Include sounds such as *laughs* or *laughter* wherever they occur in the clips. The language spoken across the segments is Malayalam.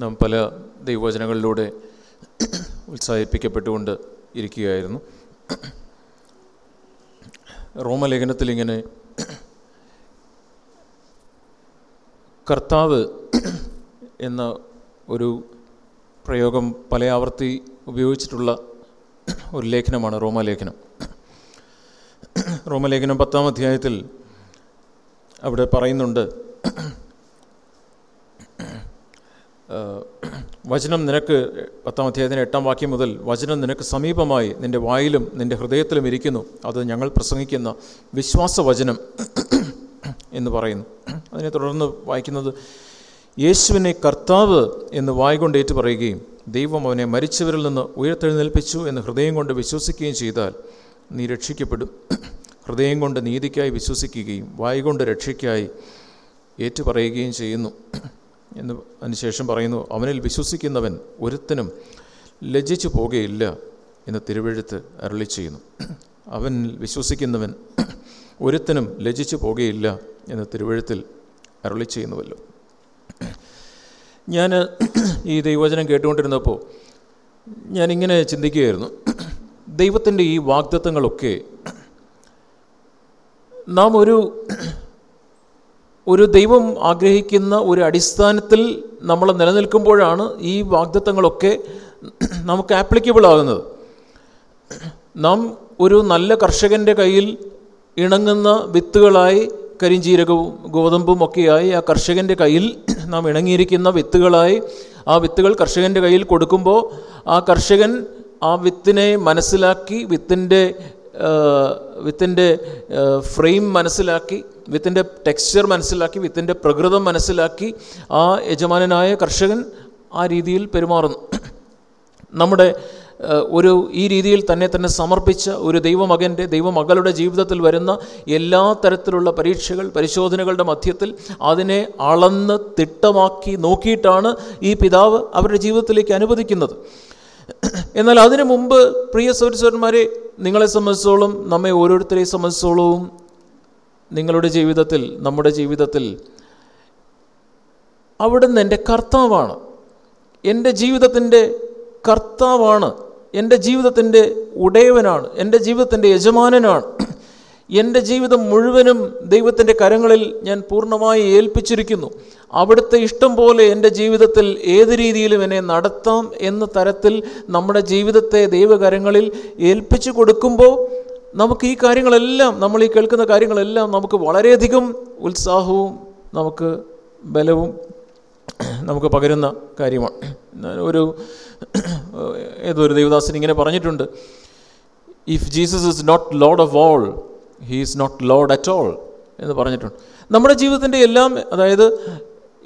നാം പല ദൈവവചനങ്ങളിലൂടെ ഉത്സാഹിപ്പിക്കപ്പെട്ടുകൊണ്ട് ഇരിക്കുകയായിരുന്നു. റോമലേഖനത്തിൽ ഇങ്ങനെ കർത്താവ് എന്ന ഒരു പ്രയോഗം പല ആവർത്തി ഉപയോഗിച്ചിട്ടുള്ള ഒരു ലേഖനമാണ് റോമലേഖനം. റോമലേഖനം പത്താം അധ്യായത്തിൽ അവിടെ പറയുന്നുണ്ട് വചനം നിനക്ക് പത്താം അധ്യായത്തിന്റെ എട്ടാം വാക്യം മുതൽ വചനം നിനക്ക് സമീപമായി നിന്റെ വായിലും നിന്റെ ഹൃദയത്തിലും ഇരിക്കുന്നു. അത് ഞങ്ങൾ പ്രസംഗിക്കുന്ന വിശ്വാസവചനം എന്ന് പറയുന്നു. അതിനെ തുടർന്ന് വായിക്കുന്നത് യേശുവിനെ കർത്താവ് എന്ന് വായികൊണ്ട് ഏറ്റു പറയുകയും ദൈവം അവനെ മരിച്ചവരിൽ നിന്ന് ഉയർത്തെഴുന്നേൽപ്പിച്ചു എന്ന് ഹൃദയം കൊണ്ട് വിശ്വസിക്കുകയും ചെയ്താൽ നീ രക്ഷിക്കപ്പെടും. ഹൃദയം കൊണ്ട് നീതിക്കായി വിശ്വസിക്കുകയും വായികൊണ്ട് രക്ഷയ്ക്കായി ഏറ്റുപറയുകയും ചെയ്യുന്നു. എന്ന് അതിനുശേഷം പറയുന്നു അവനിൽ വിശ്വസിക്കുന്നവൻ ഒരുത്തനും ലജ്ജിച്ചു പോകുകയില്ല എന്ന് തിരുവഴുത്ത് അരളി ചെയ്യുന്നു. അവൻ വിശ്വസിക്കുന്നവൻ ഒരുത്തനും ലജ്ജിച്ചു പോകുകയില്ല എന്ന് തിരുവഴുത്തിൽ അരളി ചെയ്യുന്നുവല്ലോ. ഞാൻ ഈ ദൈവവചനം കേട്ടുകൊണ്ടിരുന്നപ്പോൾ ഞാനിങ്ങനെ ചിന്തിക്കുകയായിരുന്നു. ദൈവത്തിന്റെ ഈ വാഗ്ദത്വങ്ങളൊക്കെ നാം ഒരു ഒരു ദൈവം ആഗ്രഹിക്കുന്ന ഒരു അടിസ്ഥാനത്തിൽ നമ്മൾ നിലനിൽക്കുമ്പോഴാണ് ഈ വാഗ്ദത്തങ്ങളൊക്കെ നമുക്ക് ആപ്ലിക്കബിൾ ആകുന്നത്. നാം ഒരു നല്ല കർഷകന്റെ കയ്യിൽ ഇണങ്ങുന്ന വിത്തുകളായി കരിഞ്ചീരകവും ഗോതമ്പും ഒക്കെയായി ആ കർഷകന്റെ കയ്യിൽ നാം ഇണങ്ങിയിരിക്കുന്ന വിത്തുകളായി ആ വിത്തുകൾ കർഷകന്റെ കയ്യിൽ കൊടുക്കുമ്പോൾ ആ കർഷകൻ ആ വിത്തിനെ മനസ്സിലാക്കി വിത്തിന്റെ വിത്തിന്റെ ഫ്രെയിം മനസ്സിലാക്കി വിത്തിന്റെ ടെക്സ്ചർ മനസ്സിലാക്കി വിത്തിന്റെ പ്രകൃതം മനസ്സിലാക്കി ആ യജമാനനായ കർഷകൻ ആ രീതിയിൽ പെരുമാറുന്നു. നമ്മുടെ ഒരു ഈ രീതിയിൽ തന്നെ തന്നെ സമർപ്പിച്ച ഒരു ദൈവമകന്റെ ദൈവമകളുടെ ജീവിതത്തിൽ വരുന്ന എല്ലാ തരത്തിലുള്ള പരീക്ഷകൾ പരിശോധനകളുടെ മധ്യത്തിൽ അതിനെ അളന്ന് തിട്ടമാക്കി നോക്കിയിട്ടാണ് ഈ പിതാവ് അവരുടെ ജീവിതത്തിലേക്ക് അനുവദിക്കുന്നത്. എന്നാൽ അതിനു മുമ്പ് പ്രിയ സൗരസ്വരന്മാരെ നിങ്ങളെ സംബന്ധിച്ചോളം നമ്മെ ഓരോരുത്തരെ സംബന്ധിച്ചോളവും നിങ്ങളുടെ ജീവിതത്തിൽ നമ്മുടെ ജീവിതത്തിൽ അവിടുന്ന് എന്റെ കർത്താവാണ്. എന്റെ ജീവിതത്തിന്റെ കർത്താവാണ്. എന്റെ ജീവിതത്തിന്റെ ഉടയവനാണ്. എന്റെ ജീവിതത്തിന്റെ യജമാനനാണ്. എന്റെ ജീവിതം മുഴുവനും ദൈവത്തിന്റെ കരങ്ങളിൽ ഞാൻ പൂർണമായി ഏൽപ്പിച്ചിരിക്കുന്നു. അവിടുത്തെ ഇഷ്ടം പോലെ എന്റെ ജീവിതത്തിൽ ഏത് രീതിയിലും എന്നെ നടത്താം എന്ന തരത്തിൽ നമ്മുടെ ജീവിതത്തെ ദൈവകരങ്ങളിൽ ഏൽപ്പിച്ചു കൊടുക്കുമ്പോൾ നമുക്ക് ഈ കാര്യങ്ങളെല്ലാം നമ്മൾ ഈ കേൾക്കുന്ന കാര്യങ്ങളെല്ലാം നമുക്ക് വളരെയധികം ഉത്സാഹവും നമുക്ക് ബലവും നമുക്ക് പകരുന്ന കാര്യമാണ്. ഒരു ഏതോ ഒരു ദേവദാസൻ ഇങ്ങനെ പറഞ്ഞിട്ടുണ്ട്. If Jesus is not lord of all he is not lord at all എന്ന് പറഞ്ഞിട്ടുണ്ട്. നമ്മുടെ ജീവിതത്തിന്റെ എല്ലാം അതായത്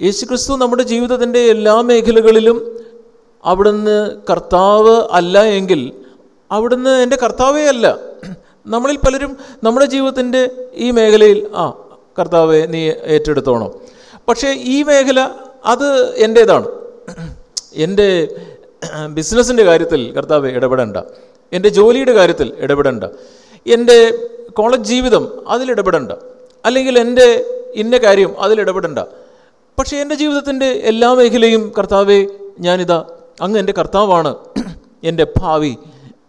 യേശു ക്രിസ്തു നമ്മുടെ ജീവിതത്തിന്റെ എല്ലാ മേഖലകളിലും അവിടുന്ന് കർത്താവ് അല്ല എങ്കിൽ അവിടുന്ന് എന്റെ കർത്താവേ അല്ല. നമ്മളിൽ പലരും നമ്മുടെ ജീവിതത്തിന്റെ ഈ മേഖലയിൽ ആ കർത്താവെ നീ ഏറ്റെടുത്തോണം. പക്ഷേ ഈ മേഖല അത് എന്റേതാണ്. എന്റെ ബിസിനസ്സിന്റെ കാര്യത്തിൽ കർത്താവ് ഇടപെടേണ്ട. എന്റെ ജോലിയുടെ കാര്യത്തിൽ ഇടപെടേണ്ട. എന്റെ കോളേജ് ജീവിതം അതിലിടപെടേണ്ട അല്ലെങ്കിൽ എന്റെ ഇന്ന കാര്യം അതിലിടപെടേണ്ട പക്ഷേ എന്റെ ജീവിതത്തിന്റെ എല്ലാ മേഖലയും കർത്താവെ ഞാനിതാ അങ്ങ് എന്റെ കർത്താവാണ്. എന്റെ ഭാവി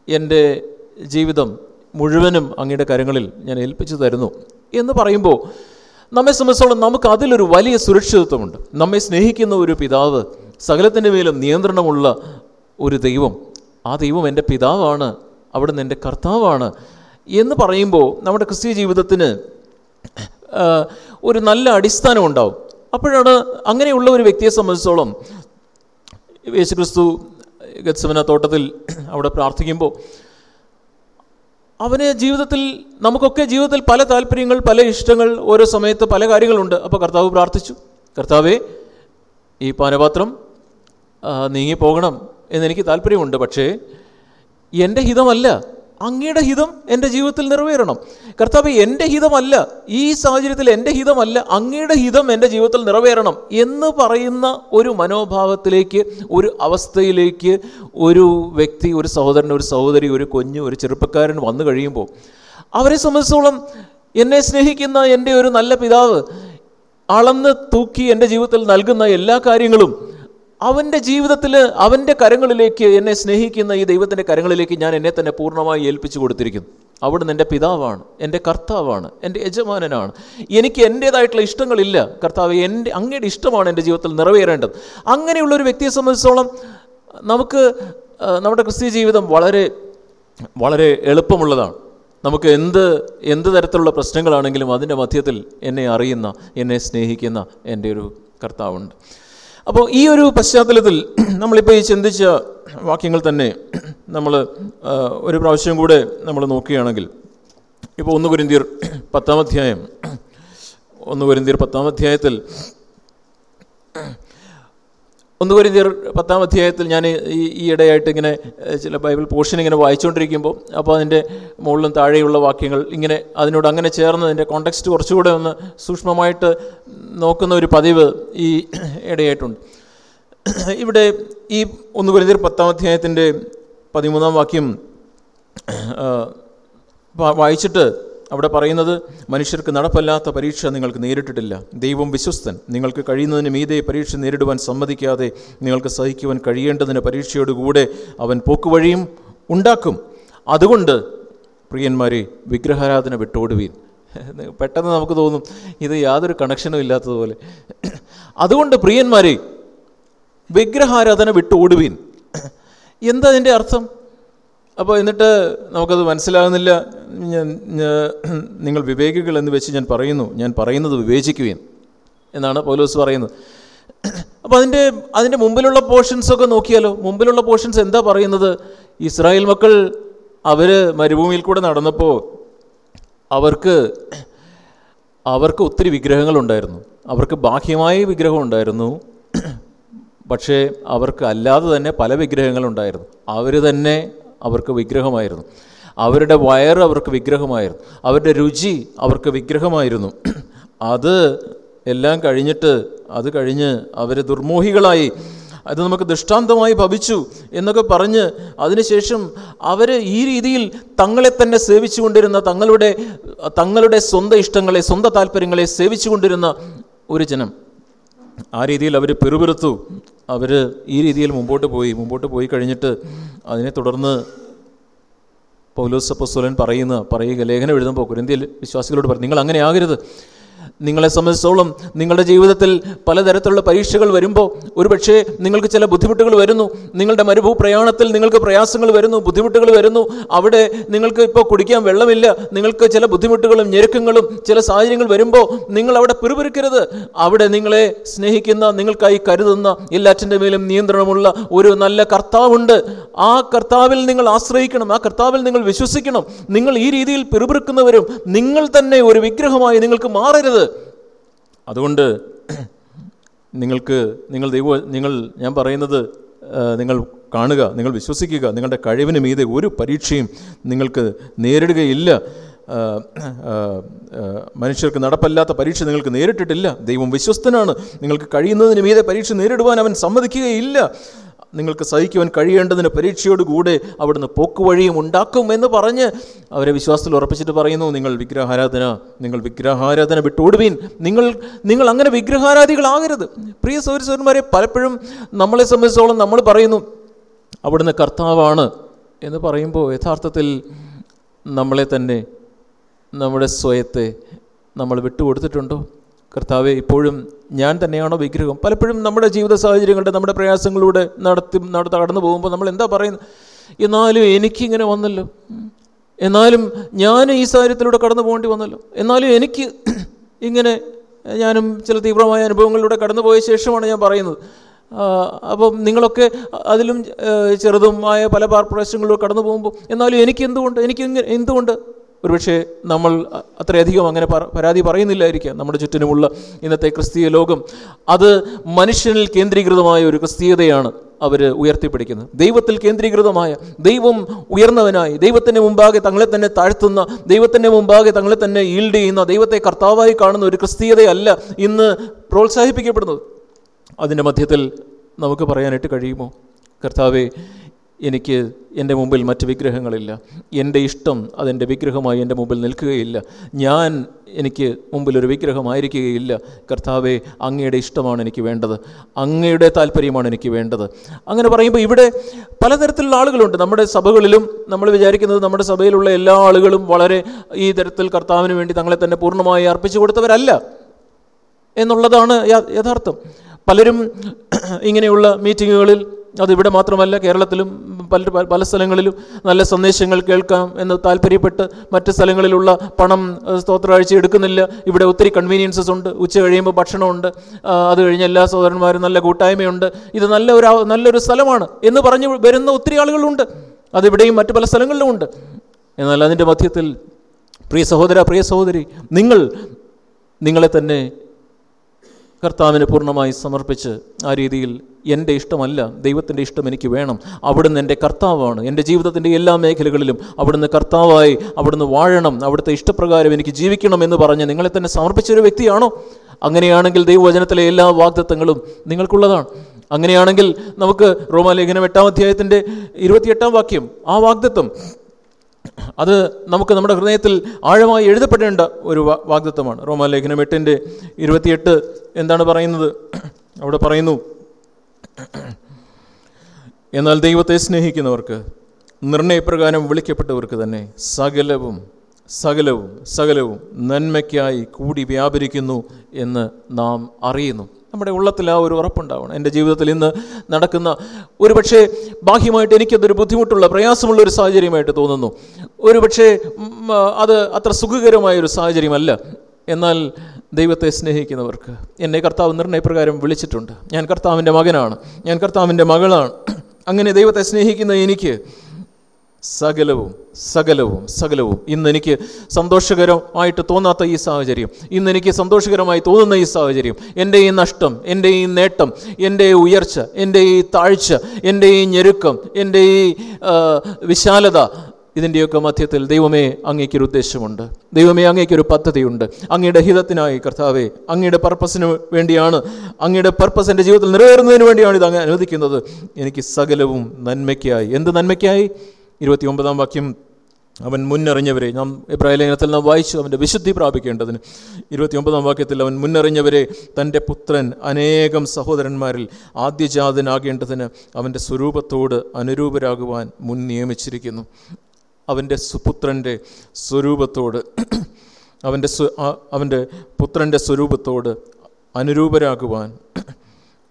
എന്റെ ജീവിതം മുഴുവനും അങ്ങയുടെ കരങ്ങളിൽ ഞാൻ ഏൽപ്പിച്ചു തരുന്നു എന്ന് പറയുമ്പോൾ നമ്മെ സംബന്ധിച്ചോളം നമുക്ക് അതിലൊരു വലിയ സുരക്ഷിതത്വമുണ്ട്. നമ്മെ സ്നേഹിക്കുന്ന ഒരു പിതാവ് സകലത്തിന്റെ മേലും നിയന്ത്രണമുള്ള ഒരു ദൈവം. ആ ദൈവം എന്റെ പിതാവാണ് അവിടുന്ന് എന്റെ കർത്താവാണ് എന്ന് പറയുമ്പോൾ നമ്മുടെ ക്രിസ്തീയ ജീവിതത്തിന് ഒരു നല്ല അടിസ്ഥാനം ഉണ്ടാവും. അപ്പോഴാണ് അങ്ങനെയുള്ള ഒരു വ്യക്തിയെ സംബന്ധിച്ചോളം യേശുക്രിസ്തു ഗത്സമന തോട്ടത്തിൽ അവിടെ പ്രാർത്ഥിക്കുമ്പോൾ അവന് ജീവിതത്തിൽ നമുക്കൊക്കെ ജീവിതത്തിൽ പല താല്പര്യങ്ങൾ പല ഇഷ്ടങ്ങൾ ഓരോ സമയത്ത് പല കാര്യങ്ങളുണ്ട്. അപ്പോൾ കർത്താവ് പ്രാർത്ഥിച്ചു. കർത്താവേ ഈ പാനപാത്രം നീങ്ങിപ്പോകണം എന്നെനിക്ക് താല്പര്യമുണ്ട്. പക്ഷേ എന്റെ ഹിതമല്ല. അങ്ങയുടെ ഹിതം എന്റെ ജീവിതത്തിൽ നിറവേറണം. കർത്താവ് എന്റെ ഹിതമല്ല ഈ സാഹചര്യത്തിൽ എന്റെ ഹിതമല്ല അങ്ങയുടെ ഹിതം എന്റെ ജീവിതത്തിൽ നിറവേറണം എന്ന് പറയുന്ന ഒരു മനോഭാവത്തിലേക്ക് ഒരു അവസ്ഥയിലേക്ക് ഒരു വ്യക്തി ഒരു സഹോദരൻ ഒരു സഹോദരി ഒരു കുഞ്ഞ് ഒരു ചെറുപ്പക്കാരൻ വന്നു കഴിയുമ്പോൾ അവരെ സംബന്ധിച്ചോളം എന്നെ സ്നേഹിക്കുന്ന എന്റെ ഒരു നല്ല പിതാവ് അളന്ന് തൂക്കി എന്റെ ജീവിതത്തിൽ നൽകുന്ന എല്ലാ കാര്യങ്ങളും അവന്റെ ജീവിതത്തിൽ അവന്റെ കരങ്ങളിലേക്ക് എന്നെ സ്നേഹിക്കുന്ന ഈ ദൈവത്തിന്റെ കരങ്ങളിലേക്ക് ഞാൻ എന്നെ തന്നെ പൂർണമായി ഏൽപ്പിച്ചു കൊടുത്തിരിക്കുന്നു. അവിടുന്ന് എന്റെ പിതാവാണ് എന്റെ കർത്താവാണ് എന്റെ യജമാനനാണ്. എനിക്ക് എന്റേതായിട്ടുള്ള ഇഷ്ടങ്ങളില്ല. കർത്താവ് എന്റെ അങ്ങയുടെ ഇഷ്ടമാണ് എന്റെ ജീവിതത്തിൽ നിറവേറേണ്ടത്. അങ്ങനെയുള്ള ഒരു വ്യക്തിയെ സംബന്ധിച്ചോളം നമുക്ക് നമ്മുടെ ക്രിസ്ത്യ ജീവിതം വളരെ വളരെ എളുപ്പമുള്ളതാണ്. നമുക്ക് എന്ത് എന്ത് തരത്തിലുള്ള പ്രശ്നങ്ങളാണെങ്കിലും അതിന്റെ മധ്യത്തിൽ എന്നെ അറിയുന്ന എന്നെ സ്നേഹിക്കുന്ന എന്റെ ഒരു കർത്താവുണ്ട്. അപ്പോൾ ഈ ഒരു പശ്ചാത്തലത്തിൽ *clears throat* നമ്മളിപ്പോൾ ഈ ചിന്തിച്ച വാക്യങ്ങൾ തന്നെ *clears throat* നമ്മൾ ഒരു പ്രാവശ്യം കൂടെ നമ്മൾ നോക്കുകയാണെങ്കിൽ ഇപ്പോൾ ഒന്ന് കുരിന്തിയർ *clears throat* പത്താം അധ്യായം ഒന്ന് കുരിന്തിയർ പത്താം അധ്യായത്തിൽ ഒന്ന് കുരിന്തിയർ പത്താം അധ്യായത്തിൽ ഞാൻ ഈ ഈ ഇടയായിട്ട് ഇങ്ങനെ ചില ബൈബിൾ പോർഷൻ ഇങ്ങനെ വായിച്ചുകൊണ്ടിരിക്കുമ്പോൾ അപ്പോൾ അതിന്റെ മുകളിലും താഴെയുള്ള വാക്യങ്ങൾ ഇങ്ങനെ അതിനോട് അങ്ങനെ ചേർന്ന് അതിന്റെ കോണ്ടെക്സ്റ്റ് കുറച്ചുകൂടെ ഒന്ന് സൂക്ഷ്മമായിട്ട് നോക്കുന്ന ഒരു പതിവ് ഈ ഇടയായിട്ടുണ്ട്. ഇവിടെ ഈ ഒന്ന് കുരിന്തിയർ പത്താം അധ്യായത്തിന്റെ പതിമൂന്നാം വാക്യം വായിച്ചിട്ട് അവിടെ പറയുന്നത് മനുഷ്യർക്ക് നടപ്പല്ലാത്ത പരീക്ഷ നിങ്ങൾക്ക് നേരിട്ടിട്ടില്ല. ദൈവം വിശ്വസ്തൻ. നിങ്ങൾക്ക് കഴിയുന്നതിന് മീതെ പരീക്ഷ നേരിടുവാൻ സമ്മതിക്കാതെ നിങ്ങൾക്ക് സഹിക്കുവാൻ കഴിയേണ്ടതിന് പരീക്ഷയോടുകൂടെ അവൻ പോക്കുവഴിയും ഉണ്ടാക്കും. അതുകൊണ്ട് പ്രിയന്മാരെ വിഗ്രഹാരാധന വിട്ടോടുവീൻ. *laughs* പെട്ടെന്ന് നമുക്ക് തോന്നും ഇത് യാതൊരു കണക്ഷനും ഇല്ലാത്തതുപോലെ. അതുകൊണ്ട് പ്രിയന്മാരെ വിഗ്രഹാരാധന വിട്ടോടുവീൻ. *clears throat* എന്താ അതിന്റെ അർത്ഥം? അപ്പോൾ എന്നിട്ട് നമുക്കത് മനസ്സിലാകുന്നില്ല. ഞാൻ നിങ്ങൾ വിവേകികൾ എന്ന് വെച്ച് ഞാൻ പറയുന്നു. ഞാൻ പറയുന്നത് വിവേചിക്കുകയും എന്നാണ് പൗലോസ് പറയുന്നത്. അപ്പോൾ അതിന്റെ അതിന്റെ മുമ്പിലുള്ള പോർഷൻസൊക്കെ നോക്കിയാലോ? മുമ്പിലുള്ള പോർഷൻസ് എന്താ പറയുന്നത്? ഇസ്രായേൽ മക്കൾ അവർ മരുഭൂമിയിൽ കൂടെ നടന്നപ്പോൾ അവർക്ക് അവർക്ക് ഒത്തിരി വിഗ്രഹങ്ങളുണ്ടായിരുന്നു അവർക്ക് ബാഹ്യമായ വിഗ്രഹം ഉണ്ടായിരുന്നു. പക്ഷേ അവർക്ക് അല്ലാതെ തന്നെ പല വിഗ്രഹങ്ങളുണ്ടായിരുന്നു അവർ തന്നെ അവർക്ക് വിഗ്രഹമായിരുന്നു. അവരുടെ വയറ് അവർക്ക് വിഗ്രഹമായിരുന്നു. അവരുടെ രുചി അവർക്ക് വിഗ്രഹമായിരുന്നു. അത് എല്ലാം കഴിഞ്ഞിട്ട് അത് കഴിഞ്ഞ് അവർ ദുർമോഹികളായി അത് നമുക്ക് ദൃഷ്ടാന്തമായി ഭവിച്ചു എന്നൊക്കെ പറഞ്ഞ് അതിനുശേഷം അവർ ഈ രീതിയിൽ തങ്ങളെ തന്നെ സേവിച്ചുകൊണ്ടിരുന്ന തങ്ങളുടെ തങ്ങളുടെ സ്വന്തം ഇഷ്ടങ്ങളെ സ്വന്തം താല്പര്യങ്ങളെ സേവിച്ചുകൊണ്ടിരുന്ന ഒരു ജനം ആ രീതിയിൽ അവർ പെറുപിറുത്തു. അവർ ഈ രീതിയിൽ മുമ്പോട്ട് പോയി മുമ്പോട്ട് പോയി കഴിഞ്ഞിട്ട് അതിനെ തുടർന്ന് പൗലോസ് അപ്പോസ്തലൻ പറയുന്ന പറയുക ലേഖനം എഴുതുമ്പോൾ കുരിന്തിയിൽ വിശ്വാസികളോട് പറഞ്ഞു നിങ്ങൾ അങ്ങനെ ആകരുത്. നിങ്ങളെ സംബന്ധിച്ചോളം നിങ്ങളുടെ ജീവിതത്തിൽ പലതരത്തിലുള്ള പരീക്ഷകൾ വരുമ്പോൾ ഒരുപക്ഷേ നിങ്ങൾക്ക് ചില ബുദ്ധിമുട്ടുകൾ വരുന്നു നിങ്ങളുടെ മരുഭൂ പ്രയാണത്തിൽ നിങ്ങൾക്ക് പ്രയാസങ്ങൾ വരുന്നു ബുദ്ധിമുട്ടുകൾ വരുന്നു അവിടെ നിങ്ങൾക്ക് ഇപ്പോൾ കുടിക്കാൻ വെള്ളമില്ല നിങ്ങൾക്ക് ചില ബുദ്ധിമുട്ടുകളും ഞെരുക്കങ്ങളും ചില സാഹചര്യങ്ങൾ വരുമ്പോൾ നിങ്ങൾ അവിടെ പിറുപിറുക്കരുത്. അവിടെ നിങ്ങളെ സ്നേഹിക്കുന്ന നിങ്ങൾക്കായി കരുതുന്ന എല്ലാറ്റിന്റെ മേലും നിയന്ത്രണമുള്ള ഒരു നല്ല കർത്താവുണ്ട്. ആ കർത്താവിൽ നിങ്ങൾ ആശ്രയിക്കണം ആ കർത്താവിൽ നിങ്ങൾ വിശ്വസിക്കണം. നിങ്ങൾ ഈ രീതിയിൽ പിറുപിറുക്കുന്നവരും നിങ്ങൾ തന്നെ ഒരു വിഗ്രഹമായി നിങ്ങൾക്ക് മാറരുത്. അതുകൊണ്ട് നിങ്ങൾക്ക് നിങ്ങൾ ദൈവ നിങ്ങൾ ഞാൻ പറയുന്നത് നിങ്ങൾ കാണുക നിങ്ങൾ വിശ്വസിക്കുക നിങ്ങളുടെ കഴിവിന് മീതെ ഒരു പരീക്ഷയും നിങ്ങൾക്ക് നേരിടുകയില്ല. മനുഷ്യർക്ക് നടപ്പല്ലാത്ത പരീക്ഷ നിങ്ങൾക്ക് നേരിട്ടിട്ടില്ല. ദൈവം വിശ്വസ്തനാണ്. നിങ്ങൾക്ക് കഴിയുന്നതിന് മീതെ പരീക്ഷ നേരിടുവാൻ അവൻ സമ്മതിക്കുകയില്ല. നിങ്ങൾക്ക് സഹിക്കുവാൻ കഴിയേണ്ടതിന് പരീക്ഷയോടുകൂടെ അവിടുന്ന് പോക്കുവഴിയും ഉണ്ടാക്കും എന്ന് പറഞ്ഞ് അവരെ വിശ്വാസത്തിൽ ഉറപ്പിച്ചിട്ട് പറയുന്നു നിങ്ങൾ വിഗ്രഹാരാധന നിങ്ങൾ വിഗ്രഹാരാധന വിട്ടോടുവീൻ. നിങ്ങൾ നിങ്ങൾ അങ്ങനെ വിഗ്രഹാരാധികളാകരുത്. പ്രിയ സൗരസൗരന്മാരെ പലപ്പോഴും നമ്മളെ സംബന്ധിച്ചോളം നമ്മൾ പറയുന്നു അവിടുന്ന് കർത്താവാണ് എന്ന് പറയുമ്പോൾ യഥാർത്ഥത്തിൽ നമ്മളെ തന്നെ നമ്മുടെ സ്വയത്തെ നമ്മൾ വിട്ടുകൊടുത്തിട്ടുണ്ടോ? കർത്താവെ ഇപ്പോഴും ഞാൻ തന്നെയാണോ വിഗ്രഹം? പലപ്പോഴും നമ്മുടെ ജീവിത സാഹചര്യങ്ങളുടെ നമ്മുടെ പ്രയാസങ്ങളിലൂടെ നടത്തി നടത്തി കടന്നു പോകുമ്പോൾ നമ്മൾ എന്താ പറയുന്നത്? എന്നാലും എനിക്കിങ്ങനെ വന്നല്ലോ. എന്നാലും ഞാൻ ഈ സാഹചര്യത്തിലൂടെ കടന്നു പോകേണ്ടി വന്നല്ലോ. എന്നാലും എനിക്ക് ഇങ്ങനെ ഞാനും ചില തീവ്രമായ അനുഭവങ്ങളിലൂടെ കടന്നു പോയ ശേഷമാണ് ഞാൻ പറയുന്നത്. അപ്പം നിങ്ങളൊക്കെ അതിലും ചെറുതുമായ പല പാർപ്രദേശങ്ങളിലൂടെ കടന്നു പോകുമ്പോൾ എന്നാലും എനിക്ക് എന്തുകൊണ്ട് എനിക്ക് എന്തുകൊണ്ട് ഒരുപക്ഷെ നമ്മൾ അത്രയധികം അങ്ങനെ പരാതി പറയുന്നില്ലായിരിക്കാം. നമ്മുടെ ചുറ്റിനുമുള്ള ഇന്നത്തെ ക്രിസ്തീയ ലോകം. അത് മനുഷ്യനിൽ കേന്ദ്രീകൃതമായ ഒരു ക്രിസ്തീയതയാണ് അവർ ഉയർത്തിപ്പിടിക്കുന്നത്. ദൈവത്തിൽ കേന്ദ്രീകൃതമായ ദൈവം ഉയർന്നവനായി ദൈവത്തിന്റെ മുമ്പാകെ തങ്ങളെ തന്നെ താഴ്ത്തുന്ന ദൈവത്തിന്റെ മുമ്പാകെ തങ്ങളെ തന്നെ ഈൽഡ് ചെയ്യുന്ന ദൈവത്തെ കർത്താവായി കാണുന്ന ഒരു ക്രിസ്തീയതയല്ല ഇന്ന് പ്രോത്സാഹിപ്പിക്കപ്പെടുന്നത്. അതിന്റെ മധ്യത്തിൽ നമുക്ക് പറയാനായിട്ട് കഴിയുമോ? കർത്താവെ എനിക്ക് എന്റെ മുമ്പിൽ മറ്റ് വിഗ്രഹങ്ങളില്ല. എന്റെ ഇഷ്ടം അതെന്റെ വിഗ്രഹമായി എന്റെ മുമ്പിൽ നിൽക്കുകയില്ല. ഞാൻ എനിക്ക് മുമ്പിൽ ഒരു വിഗ്രഹമായിരിക്കുകയില്ല. കർത്താവെ അങ്ങയുടെ ഇഷ്ടമാണ് എനിക്ക് വേണ്ടത്. അങ്ങയുടെ താല്പര്യമാണ് എനിക്ക് വേണ്ടത്. അങ്ങനെ പറയുമ്പോൾ ഇവിടെ പലതരത്തിലുള്ള ആളുകളുണ്ട്. നമ്മുടെ സഭകളിലും നമ്മൾ വിചാരിക്കുന്നത് നമ്മുടെ സഭയിലുള്ള എല്ലാ ആളുകളും വളരെ ഈ തരത്തിൽ കർത്താവിന് വേണ്ടി തങ്ങളെ തന്നെ പൂർണമായി അർപ്പിച്ചു കൊടുത്തവരല്ല എന്നുള്ളതാണ് യഥാർത്ഥം. പലരും ഇങ്ങനെയുള്ള മീറ്റിങ്ങുകളിൽ അതിവിടെ മാത്രമല്ല കേരളത്തിലും പല പല- സ്ഥലങ്ങളിലും നല്ല സന്ദേശങ്ങൾ കേൾക്കാം എന്ന് താല്പര്യപ്പെട്ട് മറ്റ് സ്ഥലങ്ങളിലുള്ള പണം സ്തോത്രാഴ്ച എടുക്കുന്നില്ല. ഇവിടെ ഒത്തിരി കൺവീനിയൻസസ് ഉണ്ട്. ഉച്ച കഴിയുമ്പോൾ ഭക്ഷണമുണ്ട്. അത് കഴിഞ്ഞ് എല്ലാ സഹോദരന്മാരും നല്ല കൂട്ടായ്മയുണ്ട്. ഇത് നല്ല ഒരു നല്ലൊരു സ്ഥലമാണ് എന്ന് പറഞ്ഞ് വരുന്ന ഒത്തിരി ആളുകളുണ്ട്. അതിവിടെയും മറ്റു പല സ്ഥലങ്ങളിലും ഉണ്ട് എന്നാൽ അതിന്റെ മധ്യത്തിൽ പ്രിയ സഹോദര പ്രിയ സഹോദരി നിങ്ങൾ നിങ്ങളെ തന്നെ കർത്താവിന് പൂർണമായി സമർപ്പിച്ച് ആ രീതിയിൽ എന്റെ ഇഷ്ടമല്ല ദൈവത്തിന്റെ ഇഷ്ടം എനിക്ക് വേണം അവിടുന്ന് എന്റെ കർത്താവാണ് എന്റെ ജീവിതത്തിന്റെ എല്ലാ മേഖലകളിലും അവിടുന്ന് കർത്താവായി അവിടുന്ന് വാഴണം അവിടുത്തെ ഇഷ്ടപ്രകാരം എനിക്ക് ജീവിക്കണം എന്ന് പറഞ്ഞ് നിങ്ങളെ തന്നെ സമർപ്പിച്ചൊരു വ്യക്തിയാണോ? അങ്ങനെയാണെങ്കിൽ ദൈവവചനത്തിലെ എല്ലാ വാഗ്ദത്തങ്ങളും നിങ്ങൾക്കുള്ളതാണ്. അങ്ങനെയാണെങ്കിൽ നമുക്ക് റോമാലേഖനം എട്ടാം അധ്യായത്തിന്റെ ഇരുപത്തിയെട്ടാം വാക്യം ആ വാഗ്ദത്തം അത് നമുക്ക് നമ്മുടെ ഹൃദയത്തിൽ ആഴമായി എഴുതപ്പെടേണ്ട ഒരു വാഗ്ദത്വമാണ് റോമാലേഖനം എട്ടിന്റെ ഇരുപത്തിയെട്ട് എന്താണ് പറയുന്നത്? അവിടെ പറയുന്നു എന്നാൽ ദൈവത്തെ സ്നേഹിക്കുന്നവർക്ക് നിർണയപ്രകാരം വിളിക്കപ്പെട്ടവർക്ക് തന്നെ സകലവും സകലവും സകലവും നന്മയ്ക്കായി കൂടി വ്യാപരിക്കുന്നു എന്ന് നാം അറിയുന്നു. നമ്മുടെ ഉള്ളത്തിൽ ആ ഒരു ഉറപ്പുണ്ടാവണം. എന്റെ ജീവിതത്തിൽ ഇന്ന് നടക്കുന്ന ഒരു പക്ഷേ ബാഹ്യമായിട്ട് എനിക്കതൊരു ബുദ്ധിമുട്ടുള്ള പ്രയാസമുള്ള ഒരു സാഹചര്യമായിട്ട് തോന്നുന്നു. ഒരു പക്ഷേ അത് അത്ര സുഖകരമായ ഒരു സാഹചര്യമല്ല. എന്നാൽ ദൈവത്തെ സ്നേഹിക്കുന്നവർക്ക് എന്നെ കർത്താവ് നിർണയപ്രകാരം വിളിച്ചിട്ടുണ്ട്. ഞാൻ കർത്താവിന്റെ മകനാണ്. ഞാൻ കർത്താവിന്റെ മകളാണ്. അങ്ങനെ ദൈവത്തെ സ്നേഹിക്കുന്ന എനിക്ക് സകലവും സകലവും സകലവും. ഇന്ന് എനിക്ക് സന്തോഷകരമായിട്ട് തോന്നാത്ത ഈ സാഹചര്യം. ഇന്ന് എനിക്ക് സന്തോഷകരമായി തോന്നുന്ന ഈ സാഹചര്യം. എന്റെ ഈ നഷ്ടം എന്റെ ഈ നേട്ടം എന്റെ ഈ ഉയർച്ച എന്റെ ഈ താഴ്ച എന്റെ ഈ ഞെരുക്കം എന്റെ ഈ വിശാലത ഇതിന്റെയൊക്കെ മധ്യത്തിൽ ദൈവമേ അങ്ങേക്കൊരു ഉദ്ദേശമുണ്ട്. ദൈവമേ അങ്ങേക്കൊരു പദ്ധതിയുണ്ട്. അങ്ങയുടെ ഹിതത്തിനായി കർത്താവെ അങ്ങയുടെ പർപ്പസിന് വേണ്ടിയാണ് അങ്ങയുടെ പർപ്പസ് എന്റെ ജീവിതത്തിൽ നിറവേറുന്നതിന് വേണ്ടിയാണ് ഇത് അങ്ങ് അനുവദിക്കുന്നത്. എനിക്ക് സകലവും നന്മയ്ക്കായി. എന്ത് നന്മയ്ക്കായി? ഇരുപത്തി ഒമ്പതാം വാക്യം അവൻ മുന്നറിഞ്ഞവരെ നാം ഇബ്രാഹിം ലേഖനത്തിൽ നാം വായിച്ചു അവന്റെ വിശുദ്ധി പ്രാപിക്കേണ്ടതിന്. ഇരുപത്തിയൊമ്പതാം വാക്യത്തിൽ അവൻ മുന്നറിഞ്ഞവരെ തന്റെ പുത്രൻ അനേകം സഹോദരന്മാരിൽ ആദ്യജാതനാകേണ്ടതിന് അവന്റെ സ്വരൂപത്തോട് അനുരൂപരാകുവാൻ മുൻ നിയമിച്ചിരിക്കുന്നു. അവന്റെ സുപുത്രന്റെ സ്വരൂപത്തോട് അവന്റെ അവന്റെ പുത്രന്റെ സ്വരൂപത്തോട് അനുരൂപരാകുവാൻ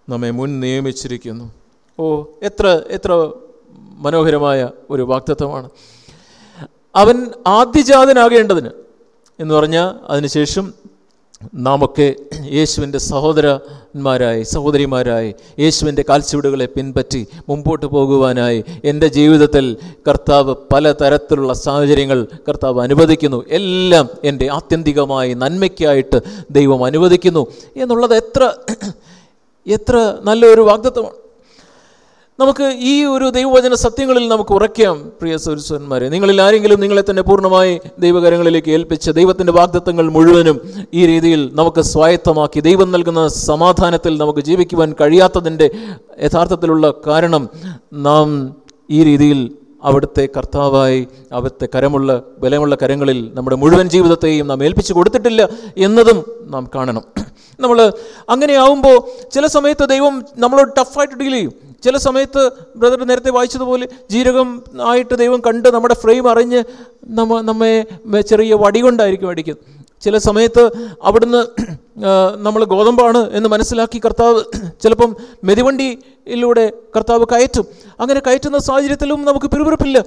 നമ്മെ മുൻ നിയമിച്ചിരിക്കുന്നു. ഓ എത്ര എത്ര മനോഹരമായ ഒരു വാക്തത്വമാണ് അവൻ ആദ്യജാതനാകേണ്ടതിന് എന്ന് പറഞ്ഞാൽ അതിനുശേഷം നാമൊക്കെ യേശുവിന്റെ സഹോദരന്മാരായി സഹോദരിമാരായി യേശുവിന്റെ കാൽച്ചുവടുകളെ പിൻപറ്റി മുമ്പോട്ട് പോകുവാനായി എന്റെ ജീവിതത്തിൽ കർത്താവ് പല തരത്തിലുള്ള സാഹചര്യങ്ങൾ കർത്താവ് അനുവദിക്കുന്നു. എല്ലാം എന്റെ ആത്യന്തികമായി നന്മയ്ക്കായിട്ട് ദൈവം അനുവദിക്കുന്നു എന്നുള്ളത് എത്ര എത്ര നല്ലൊരു വാഗ്ദത്വമാണ് നമുക്ക് ഈ ഒരു ദൈവവചന സത്യങ്ങളിൽ നമുക്ക് ഉറയ്ക്കാം പ്രിയ സുരസ്വന്മാരെ. നിങ്ങളിൽ ആരെങ്കിലും നിങ്ങളെ തന്നെ പൂർണമായി ദൈവകരങ്ങളിലേക്ക് ഏൽപ്പിച്ച് ദൈവത്തിന്റെ വാഗ്ദത്തങ്ങൾ മുഴുവനും ഈ രീതിയിൽ നമുക്ക് സ്വായത്തമാക്കി ദൈവം നൽകുന്ന സമാധാനത്തിൽ നമുക്ക് ജീവിക്കുവാൻ കഴിയാത്തതിന്റെ യഥാർത്ഥത്തിലുള്ള കാരണം നാം ഈ രീതിയിൽ അവിടുത്തെ കർത്താവായി അവിടുത്തെ കരമുള്ള ബലമുള്ള കരങ്ങളിൽ നമ്മുടെ മുഴുവൻ ജീവിതത്തെയും നാം ഏൽപ്പിച്ചു കൊടുത്തിട്ടില്ല എന്നതും നാം കാണണം. നമ്മൾ അങ്ങനെയാവുമ്പോൾ ചില സമയത്ത് ദൈവം നമ്മളോട് ടഫായിട്ട് ഡീൽ ചെയ്യും. ചില സമയത്ത് ബ്രദർ നേരത്തെ വായിച്ചതുപോലെ ജീരകം ആയിട്ട് ദൈവം കണ്ട് നമ്മുടെ ഫ്രെയിം അറിഞ്ഞ് നമ്മ നമ്മെ ചെറിയ വടി കൊണ്ടായിരിക്കും അടിക്കുന്നത് ചില സമയത്ത് അവിടുന്ന് നമ്മൾ ഗോതമ്പാണ് എന്ന് മനസ്സിലാക്കി കർത്താവ് ചിലപ്പം മെതിവണ്ടിയിലൂടെ കർത്താവ് കയറ്റും. അങ്ങനെ കയറ്റുന്ന സാഹചര്യത്തിലും നമുക്ക് പിറുപിറുപ്പില്ല.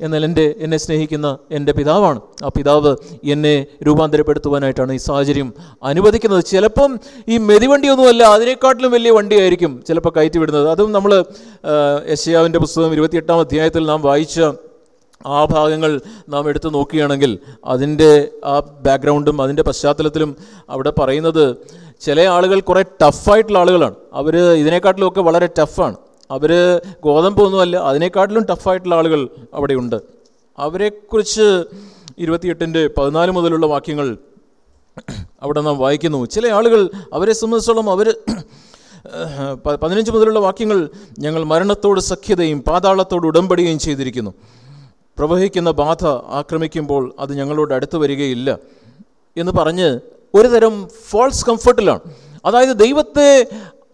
എന്നാൽ എന്റെ എന്നെ സ്നേഹിക്കുന്ന എന്റെ പിതാവാണ്. ആ പിതാവ് എന്നെ രൂപാന്തരപ്പെടുത്തുവാനായിട്ടാണ് ഈ സാഹചര്യം അനുവദിക്കുന്നത്. ചിലപ്പം ഈ മെതിവണ്ടിയൊന്നുമല്ല അതിനേക്കാട്ടിലും വലിയ വണ്ടിയായിരിക്കും ചിലപ്പോൾ കയറ്റി വിടുന്നത് അതും നമ്മൾ യശയാവിന്റെ പുസ്തകം ഇരുപത്തിയെട്ടാം അധ്യായത്തിൽ നാം വായിച്ച ആ ഭാഗങ്ങൾ നാം എടുത്തു നോക്കുകയാണെങ്കിൽ അതിന്റെ ആ ബാക്ക്ഗ്രൗണ്ടും അതിന്റെ പശ്ചാത്തലത്തിലും അവിടെ പറയുന്നത് ചില ആളുകൾ കുറേ ടഫായിട്ടുള്ള ആളുകളാണ്. അവർ ഇതിനെക്കാട്ടിലുമൊക്കെ വളരെ ടഫാണ് അവർ ഗോതമ്പൊന്നുമല്ല അതിനേക്കാട്ടിലും ടഫായിട്ടുള്ള ആളുകൾ അവിടെയുണ്ട് അവരെക്കുറിച്ച് ഇരുപത്തിയെട്ടിന്റെ പതിനാല് മുതലുള്ള വാക്യങ്ങൾ അവിടെ നാം വായിക്കുന്നു. ചില ആളുകൾ അവരെ സംബന്ധിച്ചോളം അവർ പതിനഞ്ച് മുതലുള്ള വാക്യങ്ങൾ ഞങ്ങൾ മരണത്തോട് സഖ്യതയും പാതാളത്തോട് ഉടമ്പടിയും ചെയ്തിരിക്കുന്നു. പ്രവഹിക്കുന്ന ബാധ ആക്രമിക്കുമ്പോൾ അത് ഞങ്ങളോട് അടുത്ത് വരികയില്ല എന്ന് പറഞ്ഞ് ഒരു തരം ഫോൾസ് കംഫർട്ടിലാണ് അതായത് ദൈവത്തെ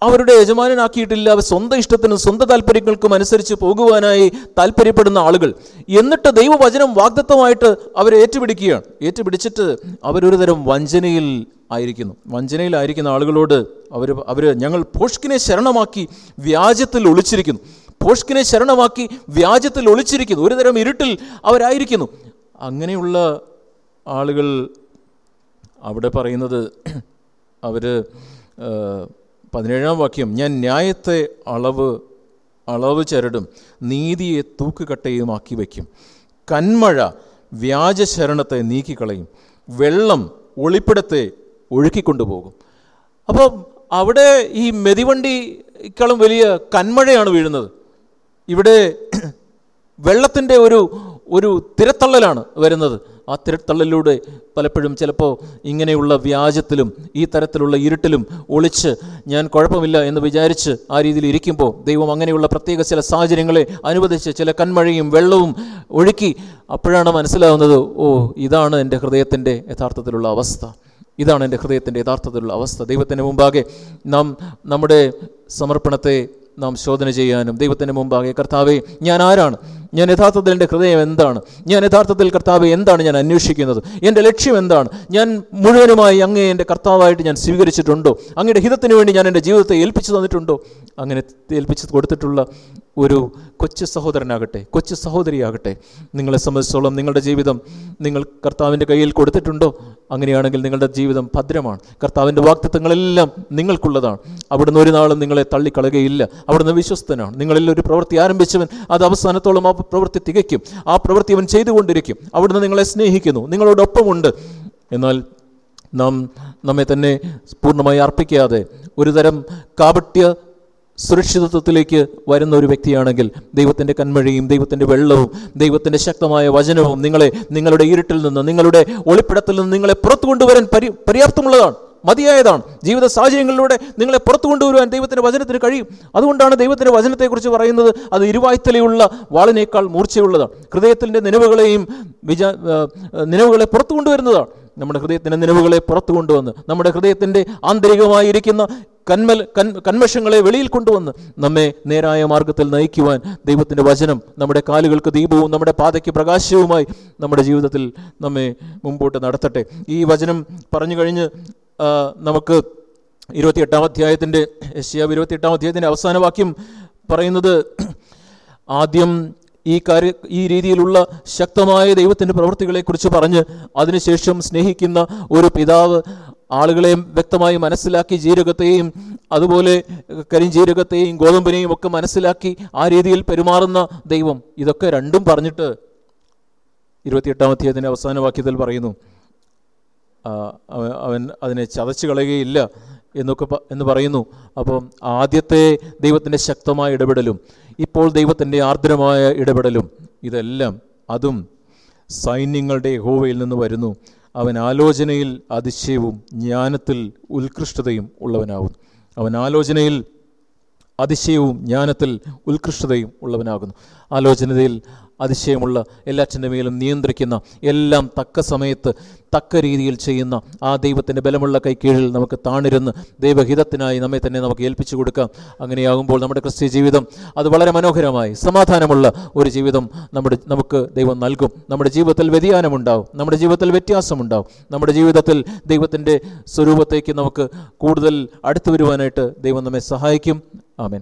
അവരുടെ യജമാനനാക്കിയിട്ടില്ല. അവർ സ്വന്തം ഇഷ്ടത്തിനും സ്വന്തം താല്പര്യങ്ങൾക്കും അനുസരിച്ച് പോകുവാനായി താല്പര്യപ്പെടുന്ന ആളുകൾ. എന്നിട്ട് ദൈവവചനം വാഗ്ദത്തമായിട്ട് അവരെ ഏറ്റുപിടിക്കുകയാണ്. ഏറ്റുപിടിച്ചിട്ട് അവരൊരു തരം വഞ്ചനയിൽ ആയിരിക്കുന്നു. വഞ്ചനയിലായിരിക്കുന്ന ആളുകളോട് അവർ അവർ ഞങ്ങൾ പോഷ്കിനെ ശരണമാക്കി വ്യാജത്തിൽ ഒളിച്ചിരിക്കുന്നു. പോഷ്കിനെ ശരണമാക്കി വ്യാജത്തിൽ ഒളിച്ചിരിക്കുന്നു. ഒരു തരം ഇരുട്ടിൽ അവരായിരിക്കുന്നു. അങ്ങനെയുള്ള ആളുകൾ അവിടെ പറയുന്നത് അവർ പതിനേഴാം വാക്യം ഞാൻ ന്യായത്തെ അളവ് അളവ് ചരടും നീതിയെ തൂക്കുകട്ടയുമാക്കി വയ്ക്കും. കന്മഴ വ്യാജശരണത്തെ നീക്കിക്കളയും. വെള്ളം ഒളിപ്പിടത്തെ ഒഴുക്കിക്കൊണ്ടുപോകും. അപ്പോൾ അവിടെ ഈ മെതിവണ്ടിക്കാളും വലിയ കന്മഴയാണ് വീഴുന്നത്. ഇവിടെ വെള്ളത്തിന്റെ ഒരു ഒരു തിരത്തള്ളലാണ് വരുന്നത്. ആ തിരത്തള്ളലിലൂടെ പലപ്പോഴും ചിലപ്പോൾ ഇങ്ങനെയുള്ള വ്യാജത്തിലും ഈ തരത്തിലുള്ള ഇരുട്ടിലും ഒളിച്ച് ഞാൻ കുഴപ്പമില്ല എന്ന് വിചാരിച്ച് ആ രീതിയിൽ ഇരിക്കുമ്പോൾ ദൈവം അങ്ങനെയുള്ള പ്രത്യേക ചില സാഹചര്യങ്ങളെ അനുവദിച്ച് ചില കൺമഴയും വെള്ളവും ഒഴുക്കി അപ്പോഴാണ് മനസ്സിലാവുന്നത് ഓ ഇതാണ് എന്റെ ഹൃദയത്തിന്റെ യഥാർത്ഥത്തിലുള്ള അവസ്ഥ. ഇതാണ് എന്റെ ഹൃദയത്തിന്റെ യഥാർത്ഥത്തിലുള്ള അവസ്ഥ. ദൈവത്തിന്റെ മുമ്പാകെ നാം നമ്മുടെ സമർപ്പണത്തെ നാം ശോധന ചെയ്യാനും ദൈവത്തിന്റെ മുമ്പാകെ കർത്താവെ ഞാൻ ആരാണ്? ഞാൻ യഥാർത്ഥത്തിൽ എന്റെ ഹൃദയം എന്താണ്? ഞാൻ യഥാർത്ഥത്തിൽ കർത്താവ് എന്താണ് ഞാൻ അന്വേഷിക്കുന്നത്? എന്റെ ലക്ഷ്യം എന്താണ്? ഞാൻ മുഴുവനുമായി അങ്ങേ എന്റെ കർത്താവായിട്ട് ഞാൻ സ്വീകരിച്ചിട്ടുണ്ടോ? അങ്ങയുടെ ഹിതത്തിന് വേണ്ടി ഞാൻ എന്റെ ജീവിതത്തെ ഏൽപ്പിച്ചു തന്നിട്ടുണ്ടോ? അങ്ങനെ ഏൽപ്പിച്ചു കൊടുത്തിട്ടുള്ള ഒരു കൊച്ചു സഹോദരനാകട്ടെ കൊച്ചു സഹോദരിയാകട്ടെ നിങ്ങളെ സംബന്ധിച്ചോളം നിങ്ങളുടെ ജീവിതം നിങ്ങൾ കർത്താവിന്റെ കയ്യിൽ കൊടുത്തിട്ടുണ്ടോ? അങ്ങനെയാണെങ്കിൽ നിങ്ങളുടെ ജീവിതം ഭദ്രമാണ്. കർത്താവിന്റെ വാക്തത്വങ്ങളെല്ലാം നിങ്ങൾക്കുള്ളതാണ്. അവിടുന്ന് ഒരു നാളും നിങ്ങളെ തള്ളിക്കളയുകയില്ല. അവിടുന്ന് വിശ്വസ്തനാണ്. നിങ്ങളിൽ ഒരു പ്രവൃത്തി ആരംഭിച്ചവൻ അത് അവസാനത്തോളം ആ പ്രവൃത്തി തികയ്ക്കും. ആ പ്രവൃത്തി അവൻ ചെയ്തുകൊണ്ടിരിക്കും. അവിടുന്ന് നിങ്ങളെ സ്നേഹിക്കുന്നു. നിങ്ങളോടൊപ്പമുണ്ട്. എന്നാൽ നാം നമ്മെ തന്നെ പൂർണമായി അർപ്പിക്കാതെ ഒരു തരം കാപട്യ സുരക്ഷിതത്വത്തിലേക്ക് വരുന്ന ഒരു വ്യക്തിയാണെങ്കിൽ ദൈവത്തിന്റെ കന്മഴയും ദൈവത്തിന്റെ വെള്ളവും ദൈവത്തിന്റെ ശക്തമായ വചനവും നിങ്ങളെ നിങ്ങളുടെ ഇരുട്ടിൽ നിന്ന് നിങ്ങളുടെ ഒളിപ്പിടത്തിൽ നിന്ന് നിങ്ങളെ പുറത്തു കൊണ്ടുവരാൻ പരി പര്യാപ്തമുള്ളതാണ്. മതിയായതാണ്. ജീവിത സാഹചര്യങ്ങളിലൂടെ നിങ്ങളെ പുറത്തു കൊണ്ടുവരുവാൻ ദൈവത്തിന്റെ വചനത്തിന് കഴിയും. അതുകൊണ്ടാണ് ദൈവത്തിന്റെ വചനത്തെക്കുറിച്ച് പറയുന്നത് അത് ഇരുവായ്ത്തലയുള്ള വാളിനേക്കാൾ മൂർച്ചയുള്ളതാണ്. ഹൃദയത്തിന്റെ നിലവുകളെയും വിചാ നിലവുകളെ പുറത്തു കൊണ്ടുവരുന്നതാണ്. നമ്മുടെ ഹൃദയത്തിന്റെ നിലവുകളെ പുറത്തു കൊണ്ടുവന്ന് നമ്മുടെ ഹൃദയത്തിന്റെ ആന്തരികമായിരിക്കുന്ന കന്മൽ കന്മഷങ്ങളെ വെളിയിൽ കൊണ്ടുവന്ന് നമ്മെ നേരായ മാർഗത്തിൽ നയിക്കുവാൻ ദൈവത്തിന്റെ വചനം നമ്മുടെ കാലുകൾക്ക് ദീപവും നമ്മുടെ പാതയ്ക്ക് പ്രകാശവുമായി നമ്മുടെ ജീവിതത്തിൽ നമ്മെ മുമ്പോട്ട് നടത്തട്ടെ. ഈ വചനം പറഞ്ഞു കഴിഞ്ഞ് നമുക്ക് ഇരുപത്തിയെട്ടാം അധ്യായത്തിന്റെ യശ്യാവ് ഇരുപത്തിയെട്ടാം അധ്യായത്തിന്റെ അവസാന വാക്യം പറയുന്നത് ആദ്യം ഈ കാര്യ ഈ രീതിയിലുള്ള ശക്തമായ ദൈവത്തിന്റെ പ്രവൃത്തികളെക്കുറിച്ച് പറഞ്ഞ് അതിനുശേഷം സ്നേഹിക്കുന്ന ഒരു പിതാവ് ആളുകളെയും വ്യക്തമായി മനസ്സിലാക്കി ജീരകത്തെയും അതുപോലെ കരിഞ്ജീരകത്തെയും ഗോതമ്പിനെയും ഒക്കെ മനസ്സിലാക്കി ആ രീതിയിൽ പെരുമാറുന്ന ദൈവം. ഇതൊക്കെ രണ്ടും പറഞ്ഞിട്ട് ഇരുപത്തിയെട്ടാം അധ്യായത്തിന്റെ അവസാന വാക്യത്തിൽ പറയുന്നു. അവൻ അതിനെ ചതച്ച് കളയുകയില്ല എന്നൊക്കെ എന്ന് പറയുന്നു. അപ്പം ആദ്യത്തെ ദൈവത്തിന്റെ ശക്തമായ ഇടപെടലും ഇപ്പോൾ ദൈവത്തിന്റെ ആർദ്രമായ ഇടപെടലും ഇതെല്ലാം അതും സൈന്യങ്ങളുടെ ഹോവയിൽ നിന്ന് വരുന്നു. അവൻ ആലോചനയിൽ അതിശയവും ജ്ഞാനത്തിൽ ഉത്കൃഷ്ടതയും ഉള്ളവനാകും. അവൻ ആലോചനയിൽ അതിശയവും ജ്ഞാനത്തിൽ ഉത്കൃഷ്ടതയും ഉള്ളവനാകുന്നു. ആലോചനയിൽ അതിശയമുള്ള എല്ലാറ്റിന്റെ മേലും നിയന്ത്രിക്കുന്ന എല്ലാം തക്ക സമയത്ത് തക്ക രീതിയിൽ ചെയ്യുന്ന ആ ദൈവത്തിന്റെ ബലമുള്ള കൈ കീഴിൽ നമുക്ക് താണിരുന്ന് ദൈവഹിതത്തിനായി നമ്മെ തന്നെ നമുക്ക് ഏൽപ്പിച്ചു കൊടുക്കാം. അങ്ങനെയാകുമ്പോൾ നമ്മുടെ ക്രിസ്ത്യ ജീവിതം അത് വളരെ മനോഹരമായി സമാധാനമുള്ള ഒരു ജീവിതം നമ്മുടെ നമുക്ക് ദൈവം നൽകും. നമ്മുടെ ജീവിതത്തിൽ വ്യതിയാനമുണ്ടാവും. നമ്മുടെ ജീവിതത്തിൽ വ്യത്യാസമുണ്ടാവും. നമ്മുടെ ജീവിതത്തിൽ ദൈവത്തിന്റെ സ്വരൂപത്തേക്ക് നമുക്ക് കൂടുതൽ അടുത്തു വരുവാനായിട്ട് ദൈവം നമ്മെ സഹായിക്കും. ആമേൻ.